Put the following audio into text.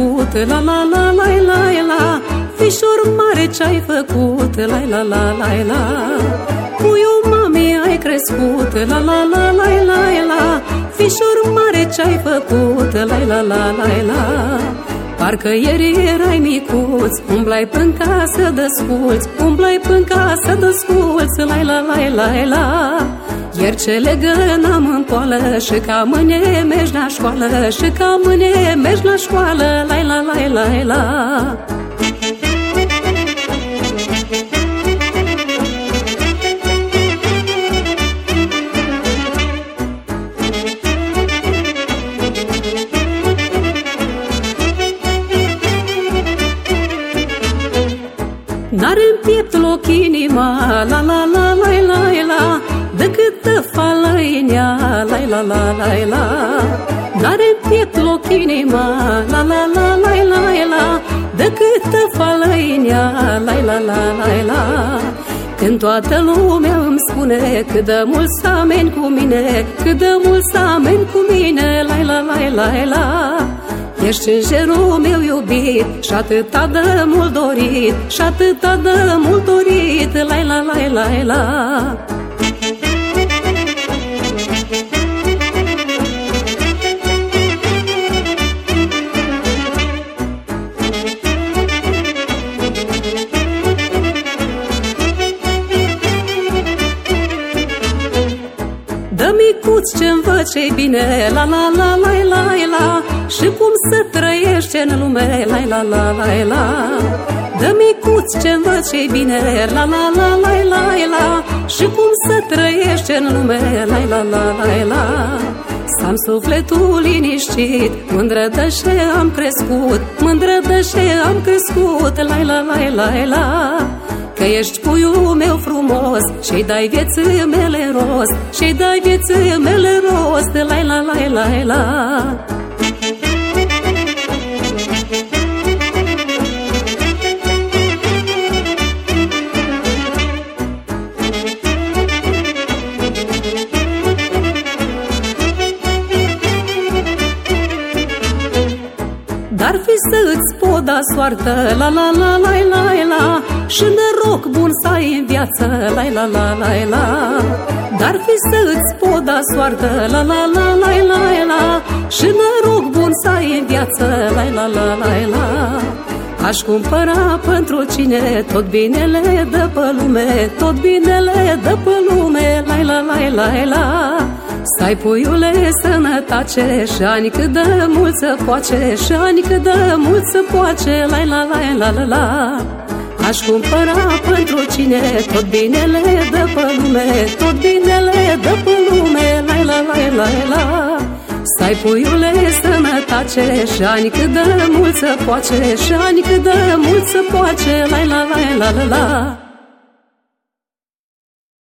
crescut La la la la la la Fișor mare ce-ai făcut La la la la la Puiul mami ai crescut La la la la la la Fișor mare ce-ai făcut La la la la la Parcă ieri erai micuț Umblai până casă de sculți Umblai până casă de sculți La la la la la iar ce legănăm în poală Și ca mâine mergi la școală Și ca mâine mergi la școală La la la la la. N-are în piept loc inima La la la la la la Decât te fală în ea La la la la la. N-are în piept loc inima La la la la la la. Decât te fală în ea La la la la la. Când toată lumea îmi spune Cât de mulți ameni cu mine Cât de mulți ameni cu mine La la la la la. Ești îngerul meu iubit Și atâta de mult dorit Și atâta de mult dorit La la la la la micuț ce învăț ce bine La la la la la la Și cum să trăiește în lume La la la la la Dă micuț ce învăț ce bine La la la la la la Și cum să trăiește în lume La la la la la să am sufletul liniștit Mândră de ce am crescut Mândră de ce am crescut La la la la la Că ești puiul meu frumos Și-i dai vieții mele rost Și-i dai vieții mele rost. La la la la la. Dar fi să-ți poda soartă La la la la la la Și noroc viață La la la la la. Dar fi să-ți poda soartă La la la la la la. Și noroc bun să ai în viață La la la la la. Aș cumpăra pentru cine Tot binele de pe lume Tot binele de pe lume La la la. La la să ai puiule sănătace Și ani cât de mult să poace Și ani cât de mult să poace La la la la la la Aș cumpăra pentru cine? Tot binele de pe lume Tot binele de pe lume. La la la. La la să ai puiule sănătace Și ani cât de mult să poace Și ani cât de mult să poace. La la la la la la